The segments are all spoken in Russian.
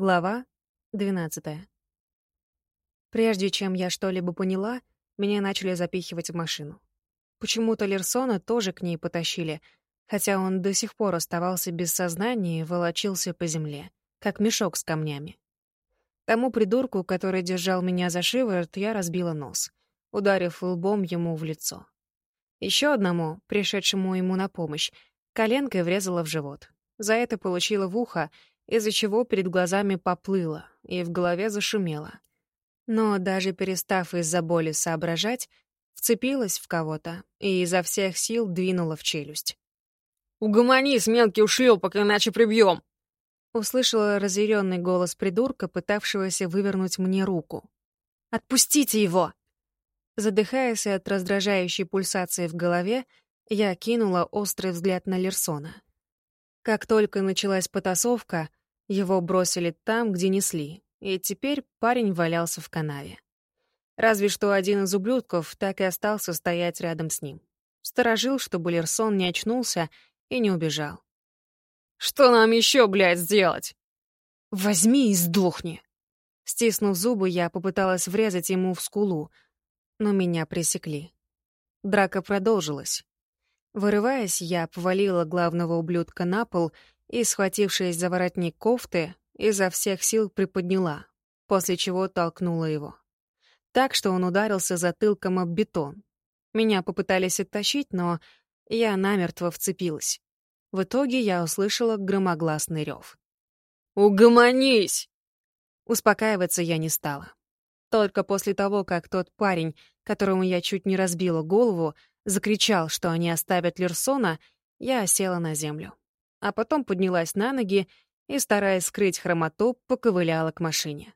Глава 12. Прежде чем я что-либо поняла, меня начали запихивать в машину. Почему-то Лерсона тоже к ней потащили, хотя он до сих пор оставался без сознания и волочился по земле, как мешок с камнями. Тому придурку, который держал меня за шиворот, я разбила нос, ударив лбом ему в лицо. Еще одному, пришедшему ему на помощь, коленкой врезала в живот. За это получила в ухо из-за чего перед глазами поплыло и в голове зашумело. Но даже перестав из-за боли соображать, вцепилась в кого-то и изо всех сил двинула в челюсть. «Угомонись, мелкий ушлепок, иначе прибьем!» Услышала разъяренный голос придурка, пытавшегося вывернуть мне руку. «Отпустите его!» Задыхаясь от раздражающей пульсации в голове, я кинула острый взгляд на Лерсона. Как только началась потасовка, его бросили там, где несли, и теперь парень валялся в канаве. Разве что один из ублюдков так и остался стоять рядом с ним. Сторожил, чтобы Лерсон не очнулся и не убежал. «Что нам еще, блядь, сделать?» «Возьми и сдохни!» Стиснув зубы, я попыталась врезать ему в скулу, но меня пресекли. Драка продолжилась. Вырываясь, я повалила главного ублюдка на пол и, схватившись за воротник кофты, изо всех сил приподняла, после чего толкнула его. Так что он ударился затылком об бетон. Меня попытались оттащить, но я намертво вцепилась. В итоге я услышала громогласный рев. «Угомонись!» Успокаиваться я не стала. Только после того, как тот парень, которому я чуть не разбила голову, закричал, что они оставят Лерсона, я села на землю а потом поднялась на ноги и, стараясь скрыть хромоту, поковыляла к машине.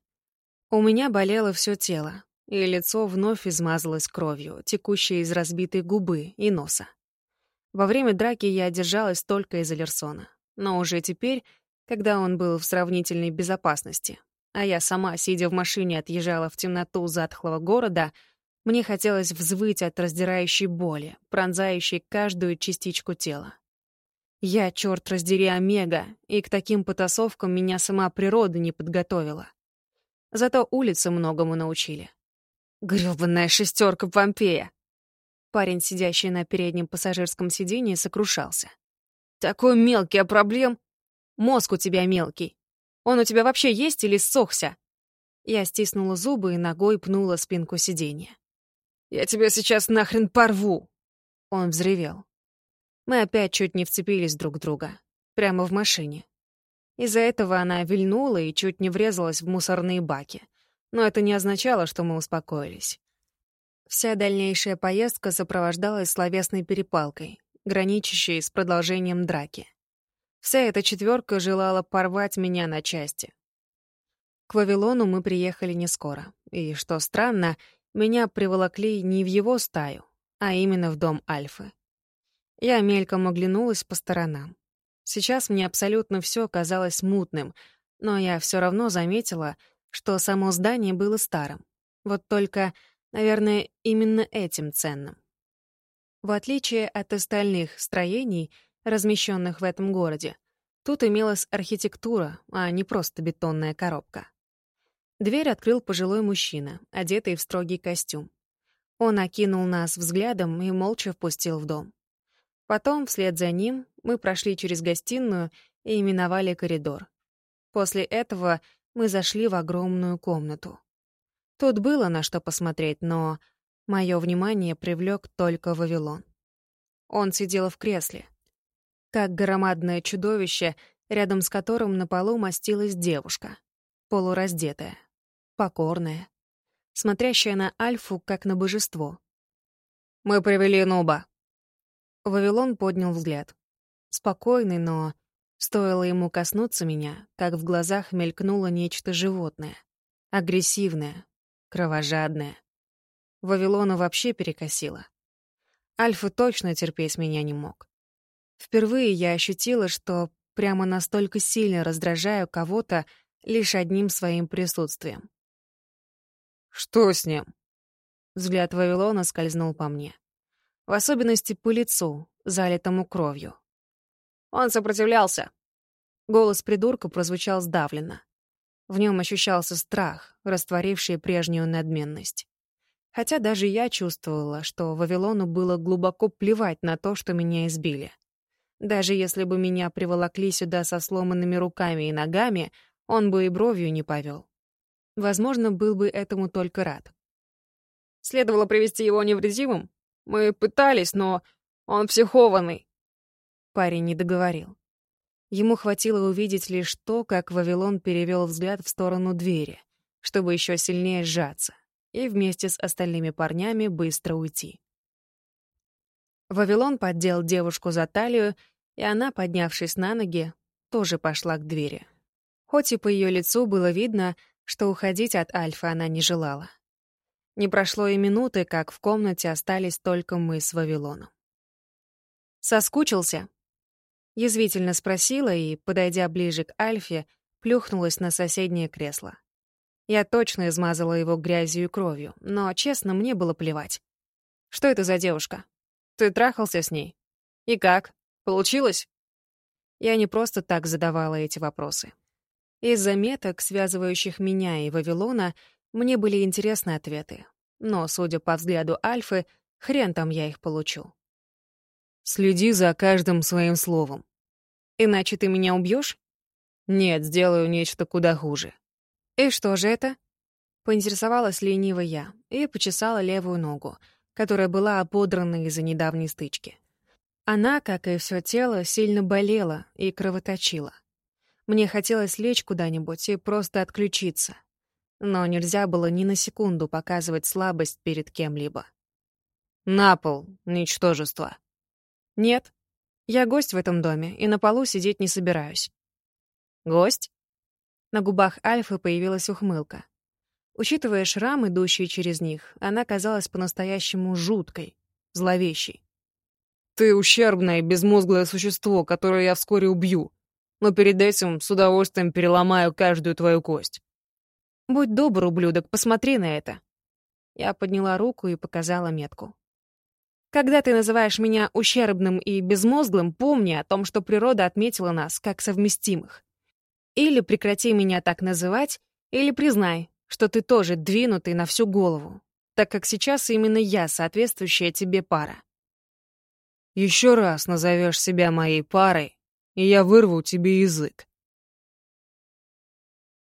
У меня болело все тело, и лицо вновь измазалось кровью, текущей из разбитой губы и носа. Во время драки я держалась только из-за Лерсона, но уже теперь, когда он был в сравнительной безопасности, а я сама, сидя в машине, отъезжала в темноту затхлого города, мне хотелось взвыть от раздирающей боли, пронзающей каждую частичку тела. Я, черт раздери, Омега, и к таким потасовкам меня сама природа не подготовила. Зато улицы многому научили. Грёбаная шестерка Помпея! Парень, сидящий на переднем пассажирском сиденье, сокрушался. «Такой мелкий, а проблем? Мозг у тебя мелкий. Он у тебя вообще есть или ссохся?» Я стиснула зубы и ногой пнула спинку сиденья. «Я тебя сейчас нахрен порву!» Он взревел. Мы опять чуть не вцепились друг в друга. Прямо в машине. Из-за этого она вильнула и чуть не врезалась в мусорные баки. Но это не означало, что мы успокоились. Вся дальнейшая поездка сопровождалась словесной перепалкой, граничащей с продолжением драки. Вся эта четверка желала порвать меня на части. К Вавилону мы приехали не скоро, и, что странно, меня приволокли не в его стаю, а именно в дом Альфы. Я мельком оглянулась по сторонам. Сейчас мне абсолютно все казалось мутным, но я все равно заметила, что само здание было старым. Вот только, наверное, именно этим ценным. В отличие от остальных строений, размещенных в этом городе, тут имелась архитектура, а не просто бетонная коробка. Дверь открыл пожилой мужчина, одетый в строгий костюм. Он окинул нас взглядом и молча впустил в дом. Потом, вслед за ним, мы прошли через гостиную и именовали коридор. После этого мы зашли в огромную комнату. Тут было на что посмотреть, но мое внимание привлек только Вавилон. Он сидел в кресле, как громадное чудовище, рядом с которым на полу мастилась девушка, полураздетая, покорная, смотрящая на Альфу как на божество. «Мы привели Нуба», Вавилон поднял взгляд. Спокойный, но... Стоило ему коснуться меня, как в глазах мелькнуло нечто животное. Агрессивное, кровожадное. Вавилона вообще перекосило. Альфа точно терпеть меня не мог. Впервые я ощутила, что прямо настолько сильно раздражаю кого-то лишь одним своим присутствием. «Что с ним?» Взгляд Вавилона скользнул по мне в особенности по лицу, залитому кровью. Он сопротивлялся. Голос придурка прозвучал сдавленно. В нем ощущался страх, растворивший прежнюю надменность. Хотя даже я чувствовала, что Вавилону было глубоко плевать на то, что меня избили. Даже если бы меня приволокли сюда со сломанными руками и ногами, он бы и бровью не повел. Возможно, был бы этому только рад. Следовало привести его невредимым. Мы пытались, но он психованный. Парень не договорил. Ему хватило увидеть лишь то, как Вавилон перевел взгляд в сторону двери, чтобы еще сильнее сжаться и вместе с остальными парнями быстро уйти. Вавилон поддел девушку за талию, и она, поднявшись на ноги, тоже пошла к двери. Хоть и по ее лицу было видно, что уходить от Альфа она не желала. Не прошло и минуты, как в комнате остались только мы с Вавилоном. «Соскучился?» Язвительно спросила и, подойдя ближе к Альфе, плюхнулась на соседнее кресло. Я точно измазала его грязью и кровью, но, честно, мне было плевать. «Что это за девушка? Ты трахался с ней? И как? Получилось?» Я не просто так задавала эти вопросы. Из-за меток, связывающих меня и Вавилона, мне были интересны ответы. Но, судя по взгляду Альфы, хрен там я их получу. Следи за каждым своим словом. Иначе ты меня убьешь? Нет, сделаю нечто куда хуже. И что же это? Поинтересовалась лениво я и почесала левую ногу, которая была ободрана из-за недавней стычки. Она, как и все тело, сильно болела и кровоточила. Мне хотелось лечь куда-нибудь и просто отключиться. Но нельзя было ни на секунду показывать слабость перед кем-либо. «На пол, ничтожество!» «Нет, я гость в этом доме и на полу сидеть не собираюсь». «Гость?» На губах Альфы появилась ухмылка. Учитывая шрам, идущий через них, она казалась по-настоящему жуткой, зловещей. «Ты ущербное, безмозглое существо, которое я вскоре убью но перед этим с удовольствием переломаю каждую твою кость. Будь добр, ублюдок, посмотри на это. Я подняла руку и показала метку. Когда ты называешь меня ущербным и безмозглым, помни о том, что природа отметила нас как совместимых. Или прекрати меня так называть, или признай, что ты тоже двинутый на всю голову, так как сейчас именно я соответствующая тебе пара. Еще раз назовешь себя моей парой, и я вырву тебе язык.